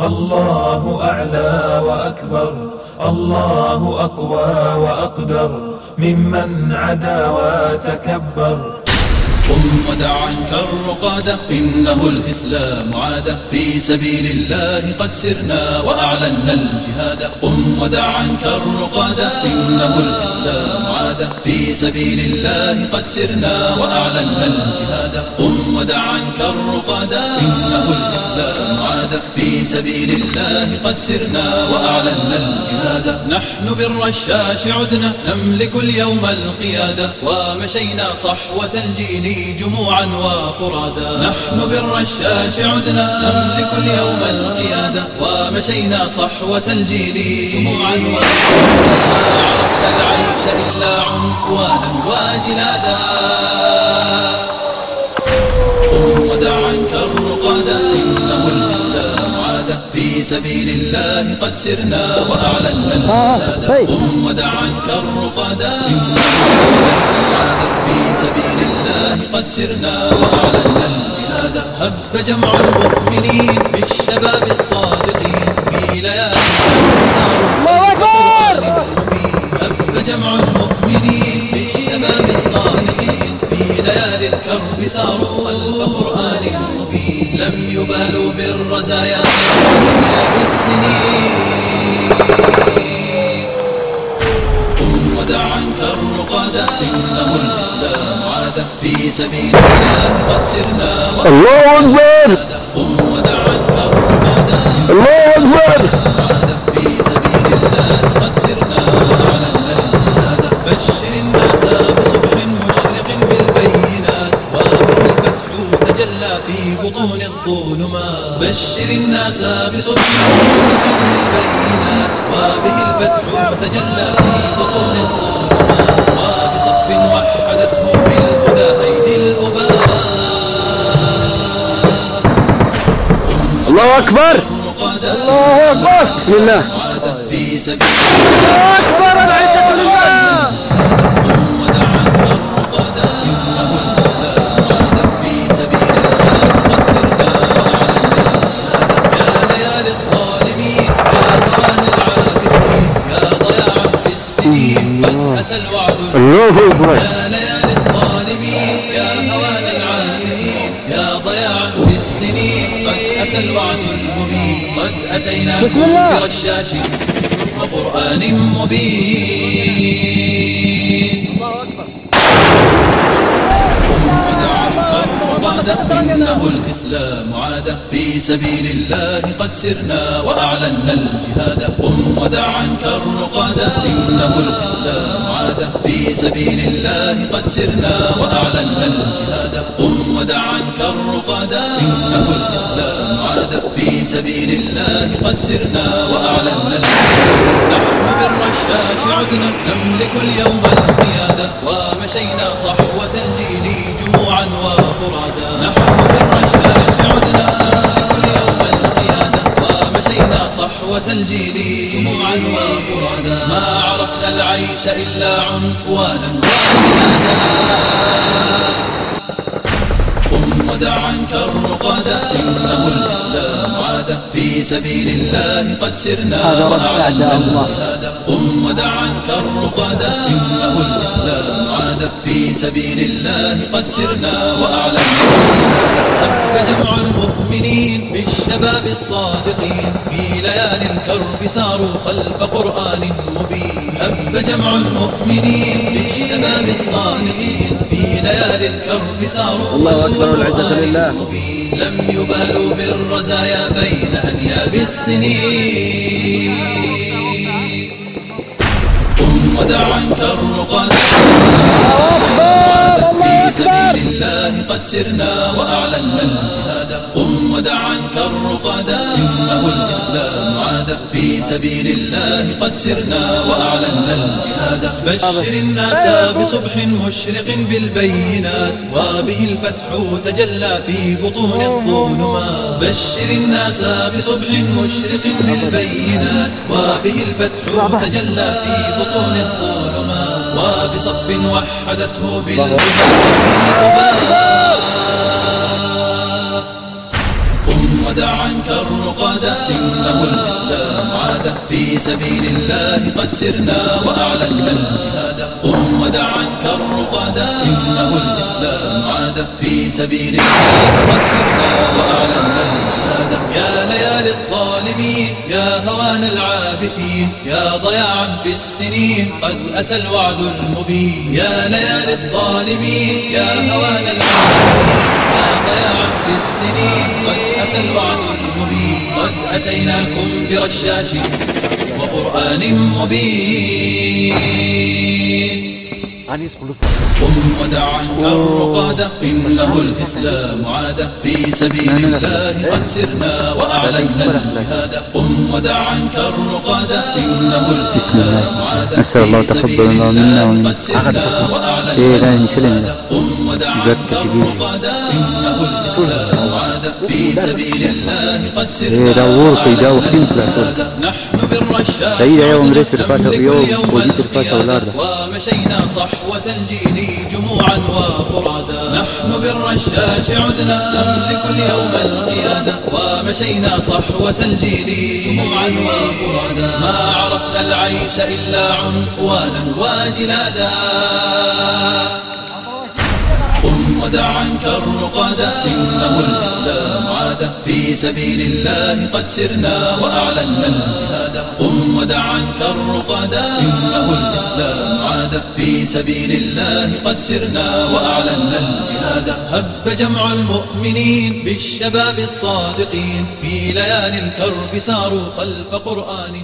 الله أعلى وأكبر الله أقوى وأقدر ممن عدا وتكبر. قم ودع عنك الرقادة إنه الإسلام عاد. في سبيل الله قد سرنا وأعلنا الجهاد. قم ودع عنك الرقادة إنه الإسلام عاد. في سبيل الله قد سرنا وأعلنا الجهاد. قم ودع عنك الرقادة إنه سبيل الله قد سرنا وأعلنا الجهاد. نحن بالرشاش عدنا نملك اليوم القيادة. ومشينا صحوة الجيل جموعا وفرادا. نحن بالرشاش عدنا نملك اليوم القيادة. ومشينا صحوة الجيل جموعا وفرادا. ما عرفنا العيش إلا عنفوانا وجلادا. سبيل الله قد سرنا وأعلنا الجهاد قم ودع عنك عاد في سبيل الله قد سرنا وأعلنا الجهاد. هب جمع المؤمنين بالشباب الصادقين في ليالي مبين هب جمع المؤمنين بالشباب الصادقين في ليالي الكرب. ساروا خلف قرآن مبين لم يبالوا بالرزايا بالسنين. قم ودع عنك الرقادا إنه الإسلام عاد في سبيل الله قد سرنا الله أكبر. بطون الظلمات بشر الناس بصبح مشرق بالبينات وبه الفتح تجلى في بطون الظلمات وبصف وحدته بالهدى أيدي الأباء الله أكبر. الله أكبر. بسم الله. في سبيل الله أكبر. أتيناكم بسم الله. برشاش وقرآن مبين. عنك الرقاد إنه الإسلام عاد. في سبيل الله قد سرنا وأعلنا الجهاد. قم ودع عنك الرقاد. إنه الإسلام عاد. في سبيل الله قد سرنا وأعلنا الجهاد. قم ودع عنك الرقاد. إنه الإسلام عاد في سبيل الله قد سرنا وأعلنا نحن بالرشاش عدنا نملك اليوم القيادة. ومشينا صحوة الجيل جموعا وفرادا. نحن بالرشاش عدنا نملك اليوم القيادة. ومشينا صحوة الجيل جموعا وفرادا. ما عرفنا العيش إلا عنفوانا. وجلادا قم ودع عنك الرقادا إنه الإسلام عاد في سبيل الله قد سرنا وأعلنا الجهاد قم ودع عنك الرقادا في سبيل الله قد سرنا وأعلنا هب جمع المؤمنين بالشباب الصادقين. في ليالي الكرب ساروا خلف قرآن مبين. هب جمع المؤمنين بالشباب الصادقين. في ليالي الكرب ساروا الله أكبر والعزة لله. مبين. لم يبالوا بالرزايا بين أنياب السنين ودع عنك الرقاد في سبيل الله قد سرنا وأعلنا الجهاد في سبيل الله قد سرنا وأعلنا الجهاد. بشر الناس بصبح مشرق بالبينات وبه الفتح تجلى في بطون الظلمات. بشر الناس بصبح مشرق بالبينات وبه الفتح تجلى في بطون الظلمات. وبصف وحدته بالهدى إنه الإسلام عاد في سبيل الله قد سرنا وأعلنا الجهاد. قم ودع عنك الرقدا إنه الإسلام عاد في سبيل الله قد سرنا وأعلنا الجهاد. يا ليالي الظالمين يا هوان العابثين يا ضياعا في السنين قد أتى الوعد المبين. يا ليالي الظالمين يا هوان العابثين يا ضياعا في السنين قد أتى الوعد المبين. قد أتيناكم برشاش وقرآن مبين قم ودع عنك الرقاد إنه الإسلام عاد في سبيل الله قد سرنا وأعلنا الجهاد قم ودع عنك الرقاد إنه الإسلام عاد نسأل الله في تقبل سبيل الله منا. قد سرنا وأعلنا لا نسلم. الجهاد قم ودع عنك. الرقاد الإسلام عاد في سبيل الله قد إيه، سرنا تقول. الجهاد نحن يوم ويوم اليوم وديك الفاسة القيادة. ومشينا صحوة الجيل جموعا وفرادا نحن بالرشاش عدنا نملك اليوم القيادة ومشينا صحوة الجيل جموعا وفرادا ما عرفنا العيش إلا عنفوانا وجلادا ودع عنك الرقاد. إنه الإسلام عاد في سبيل الله قد سرنا وأعلنا الجهاد. قم ودع عنك الرقاد. إنه الإسلام عاد في سبيل الله قد سرنا وأعلنا الجهاد. هب جمع المؤمنين بالشباب الصادقين. في ليالي الكرب ساروا خلف قرآن